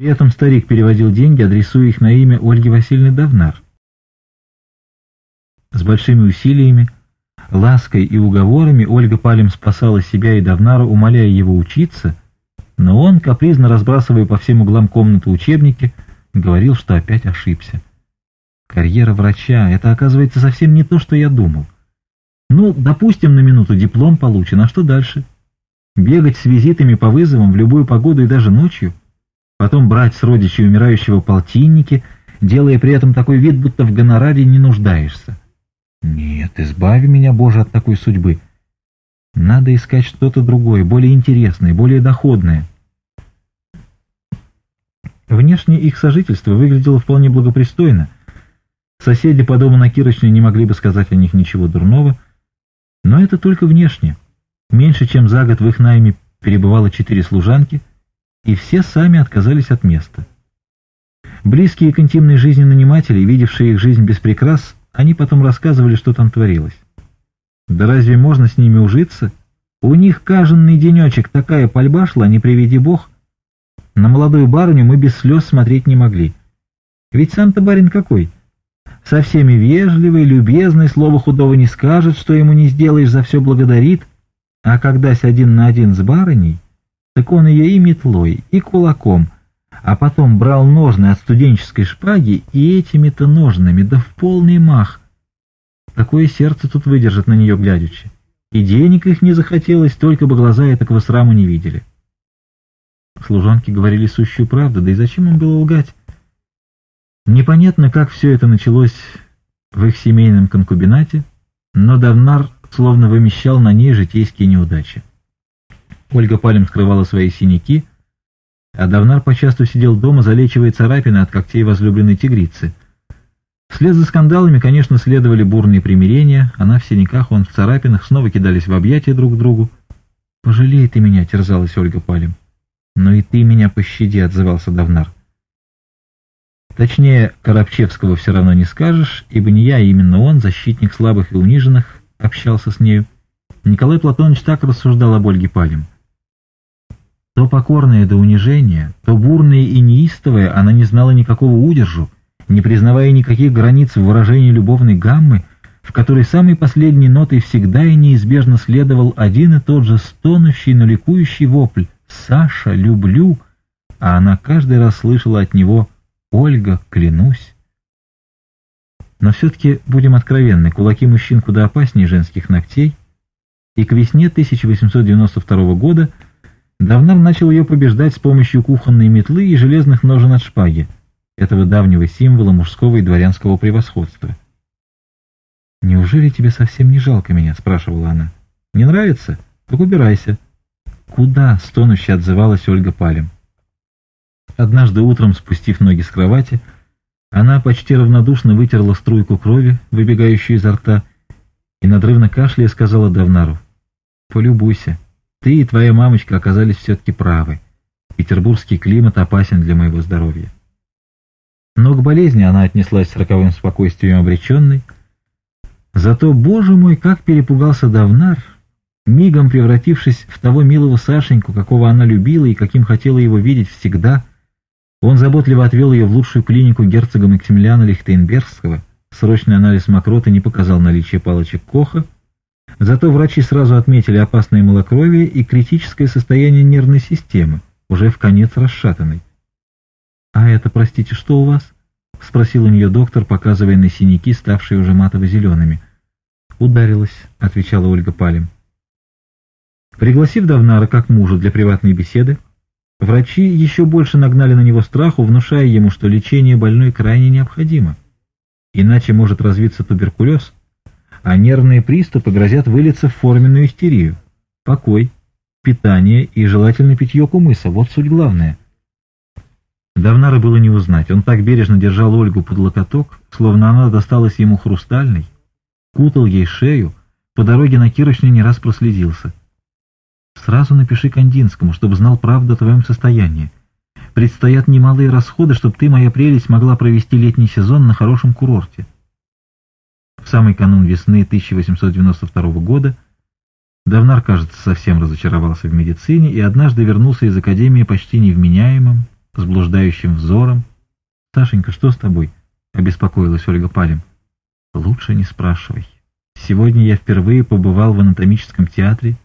При этом старик переводил деньги, адресуя их на имя Ольги Васильевны Давнар. С большими усилиями, лаской и уговорами Ольга Палем спасала себя и Давнару, умоляя его учиться, но он, капризно разбрасывая по всем углам комнаты учебники, говорил, что опять ошибся. Карьера врача — это, оказывается, совсем не то, что я думал. Ну, допустим, на минуту диплом получен, а что дальше? Бегать с визитами по вызовам в любую погоду и даже ночью? потом брать с родичей умирающего полтинники, делая при этом такой вид, будто в гонораре не нуждаешься. Нет, избави меня, Боже, от такой судьбы. Надо искать что-то другое, более интересное, более доходное. Внешне их сожительство выглядело вполне благопристойно. Соседи по дому на Кирочной не могли бы сказать о них ничего дурного, но это только внешне. Меньше чем за год в их найме перебывало четыре служанки — и все сами отказались от места. Близкие к интимной жизни наниматели, видевшие их жизнь без прикрас, они потом рассказывали, что там творилось. Да разве можно с ними ужиться? У них каждый денечек такая пальба шла, не приведи бог. На молодую барыню мы без слез смотреть не могли. Ведь сам-то барин какой? Со всеми вежливый, любезный, слово худого не скажет, что ему не сделаешь, за все благодарит. А когда с один на один с барыней так он ее и метлой, и кулаком, а потом брал ножны от студенческой шпаги и этими-то ножными да в полный мах. Такое сердце тут выдержит на нее глядячи. И денег их не захотелось, только бы глаза этого сраму не видели. Служанки говорили сущую правду, да и зачем им было лгать? Непонятно, как все это началось в их семейном конкубинате, но Давнар словно вымещал на ней житейские неудачи. Ольга Палем скрывала свои синяки, а Давнар почасту сидел дома, залечивая царапины от когтей возлюбленной тигрицы. Вслед за скандалами, конечно, следовали бурные примирения, а она в синяках, он в царапинах, снова кидались в объятия друг к другу. «Пожалей ты меня», — терзалась Ольга Палем. «Но и ты меня пощади», — отзывался Давнар. Точнее, Коробчевского все равно не скажешь, ибо не я, а именно он, защитник слабых и униженных, общался с нею. Николай Платонович так рассуждал об Ольге Палем. То покорное до унижения, то бурное и неистовое она не знала никакого удержу, не признавая никаких границ в выражении любовной гаммы, в которой самой последней нотой всегда и неизбежно следовал один и тот же стонущий, но ликующий вопль «Саша, люблю!», а она каждый раз слышала от него «Ольга, клянусь!». Но все-таки, будем откровенны, кулаки мужчин куда опаснее женских ногтей, и к весне 1892 года – Давнер начал ее побеждать с помощью кухонной метлы и железных ножен от шпаги, этого давнего символа мужского и дворянского превосходства. «Неужели тебе совсем не жалко меня?» — спрашивала она. «Не нравится? Так убирайся». «Куда?» — стонуще отзывалась Ольга Палем. Однажды утром, спустив ноги с кровати, она почти равнодушно вытерла струйку крови, выбегающую изо рта, и надрывно кашляя сказала Давнару «Полюбуйся». Ты и твоя мамочка оказались все-таки правы. Петербургский климат опасен для моего здоровья. Но к болезни она отнеслась с роковым спокойствием обреченной. Зато, боже мой, как перепугался Давнар, мигом превратившись в того милого Сашеньку, какого она любила и каким хотела его видеть всегда. Он заботливо отвел ее в лучшую клинику герцога Максимилиана Лихтенбергского. Срочный анализ мокроты не показал наличие палочек Коха, Зато врачи сразу отметили опасное малокровие и критическое состояние нервной системы, уже в конец расшатанной. «А это, простите, что у вас?» — спросил у нее доктор, показывая на синяки, ставшие уже матово-зелеными. «Ударилась», — отвечала Ольга Палем. Пригласив Давнара как мужа для приватной беседы, врачи еще больше нагнали на него страху, внушая ему, что лечение больной крайне необходимо. Иначе может развиться туберкулез — а нервные приступы грозят вылиться в форменную истерию. Покой, питание и желательно питье кумыса – вот суть главная. Давнара было не узнать. Он так бережно держал Ольгу под локоток, словно она досталась ему хрустальной, кутал ей шею, по дороге на Кирочный не раз проследился. «Сразу напиши Кандинскому, чтобы знал правду о твоем состоянии. Предстоят немалые расходы, чтобы ты, моя прелесть, могла провести летний сезон на хорошем курорте» самый канун весны 1892 года, Давнар, кажется, совсем разочаровался в медицине и однажды вернулся из академии почти невменяемым, с блуждающим взором. «Сашенька, что с тобой?» — обеспокоилась Ольга Палин. «Лучше не спрашивай. Сегодня я впервые побывал в анатомическом театре,